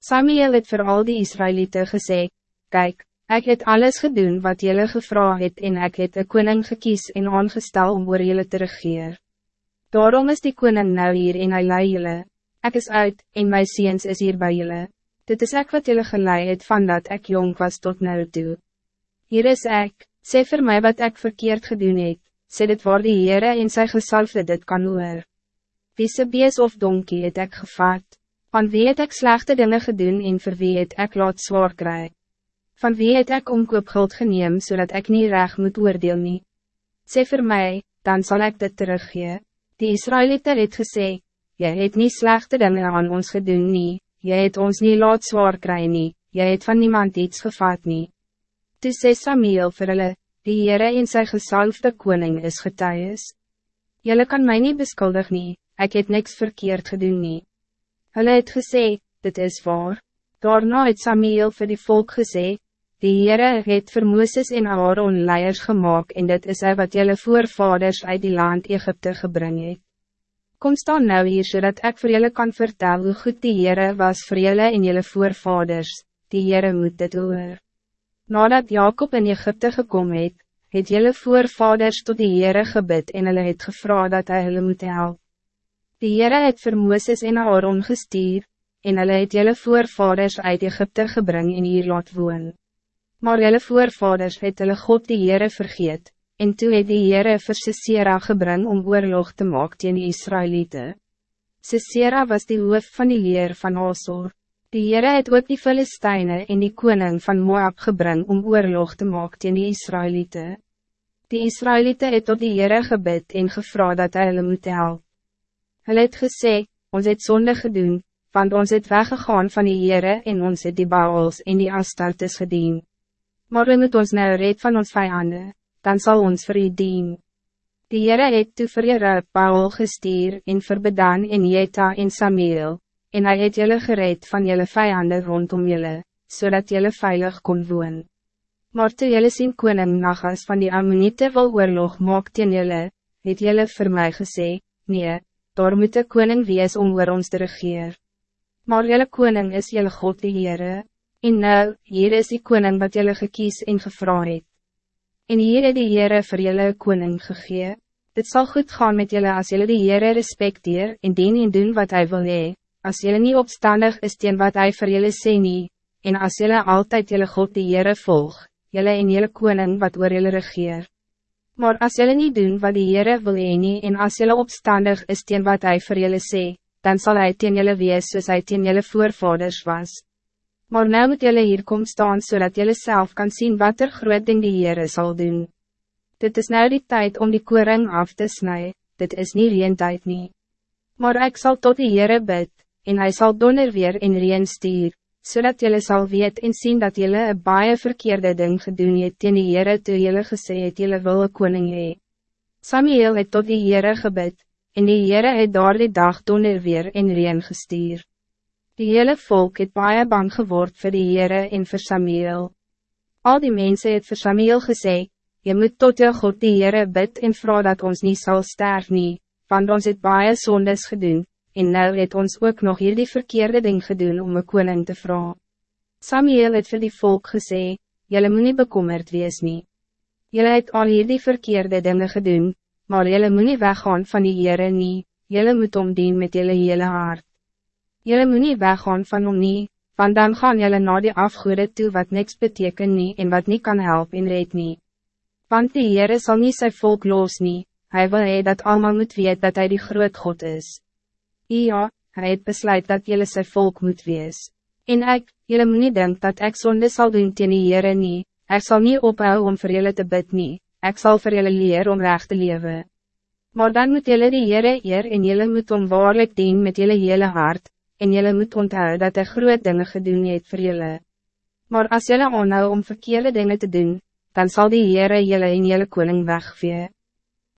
Samuel het voor al die Israëlieten gezegd, kijk, ik het alles gedaan wat jullie gevraagd het en ik het een koning gekies en aangestel om oor jullie te regeer. Daarom is die koning nou hier en hy lei jullie. Ek is uit en my seens is hier bij jullie. Dit is ek wat jullie geleid het van dat ek jong was tot nou toe. Hier is ek, sê vir my wat ik verkeerd gedoen het, sê dit waar die Heere en sy gesalfde dit kan hoor. Wie se bees of donkie het ek gevat? Van wie het ek slechte dingen gedoen en vir wie het ek laat zwaar kry? Van wie het ek omkoopguld geneem zodat ik niet reg moet oordeel nie? Sê vir my, dan zal ik dit teruggee. Die Israëlieten het gesê, jy het nie slechte dingen aan ons gedoen nie, jy het ons niet laat zwaar kry nie, jy het van niemand iets gevat nie. Toe sê Samuel vir hulle, die Heere en sy gesalfde koning is getuies. Julle kan mij niet beskuldig nie, ek het niks verkeerd gedoen nie. Hulle het gesê, dit is waar. Daarna het Samuel vir die volk gesê, die Heere het vir Mooses en Aaron leiers gemaakt en dit is hy wat jylle voorvaders uit die land Egypte gebring het. Kom staan nou hier zodat ik voor jullie kan vertellen hoe goed die Heere was voor jullie en jullie voorvaders, die Heere moet dit hoor. Nadat Jacob in Egypte gekomen het, het jullie voorvaders tot die Heere gebid en hulle het gevra dat hij hulle moet helpen. Die Heere het vir Mooses en Aaron gestuur, en hulle het jylle voorvaders uit Egypte gebring en hier laat woon. Maar jylle voorvaders het hulle God die Heere vergeet, en toe het die Heere vir Sisera gebring om oorlog te maak teen die Israëlieten. Sisera was die hoof van die leer van Asor. Die Heere het ook die Filisteine en die koning van Moab gebring om oorlog te maak teen die Israëlieten. Die Israëlieten het tot die Heere gebid en gevra dat hy hulle moet helpen. Hulle het gesê, ons het zonde gedoen, want ons het weggegaan van die Heere en ons het die Baals en die Astartes gedien. Maar we moet ons nou red van ons vijanden, dan zal ons vir u dien. Die Heere het toe vir jyre Baal gestuur en vir Bedan en Jeta en Samuel, en hy het jylle gereed van jylle vijanden rondom jylle, zodat jylle veilig kon woon. Maar toe jylle sien koning Nagas van die Ammonite wil oorlog maak teen jylle, het jylle vir my gesê, nee, daar moet de koning wees om oor ons te regeer. Maar jelle koning is jelle God die Heere, en nou, hier is die koning wat jelle gekies en gevra het. En hier het die Heere vir jelle koning gegee, dit zal goed gaan met jelle als jelle die Heere respecteer en dien en doen wat hij wil hee, als jelle niet opstandig is teen wat hij vir jelle sê nie, en als jelle altijd jelle God die Heere volg, jelle en jelle koning wat oor jelle regeer. Maar als jullie niet doen wat die Heere wil nie, en als jullie opstandig is teen wat hij voor jullie sê, dan zal hij teen jullie wees soos hy teen jullie voorvaders was. Maar nou moet jullie hier kom staan zodat jullie zelf kan zien wat er groot ding die Heere zal doen. Dit is nou die tijd om die koring af te snijden. dit is niet reen tijd nie. Maar ik zal tot die Heere bid, en hij zal donner weer in reen stuur, zodat jullie zal weet en zien dat jullie een baie verkeerde ding gedoen het teen die Heere toe jullie gesê het jullie wil een koning hee. Samuel het tot die Heere gebid, en die Heere het daar die dag donder weer in reen gestuur. Die hele volk het baie bang geword voor die Heere en voor Samuel. Al die mensen het voor Samuel gesê, je moet tot jou God die Heere bid en vra dat ons niet zal sterven nie, want ons het baie sondes gedoen, en nou het ons ook nog hier die verkeerde ding gedoen om een koning te vragen. Samuel het vir die volk gesê, jylle moet nie bekommerd wees nie. Jylle het al hier die verkeerde dingen gedoen, maar jylle moet nie weggaan van die Heere nie, jylle moet omdien met jylle hele hart. Jylle moet nie weggaan van hom nie, want dan gaan jylle na die afgoede toe wat niks beteken nie en wat niet kan helpen en red nie. Want die Heere sal nie sy volk los nie, hy wil hy dat allemaal moet weet dat hij die groot God is. Ja, hij het besluit dat jullie zijn volk moet wees. En ik, jullie moet niet denken dat ik zonde zal doen tegen die Heere nie, ek sal nie ophou om voor jullie te bid nie, ek sal vir jullie leer om recht te leven. Maar dan moet jullie die Heere eer en jullie moet om waarlik dien met jullie hele hart, en jullie moet onthou dat hij groot dingen gedoen het voor jullie. Maar als jullie onhou om verkeerde dingen te doen, dan zal die Heere jullie in jullie koning wegvee.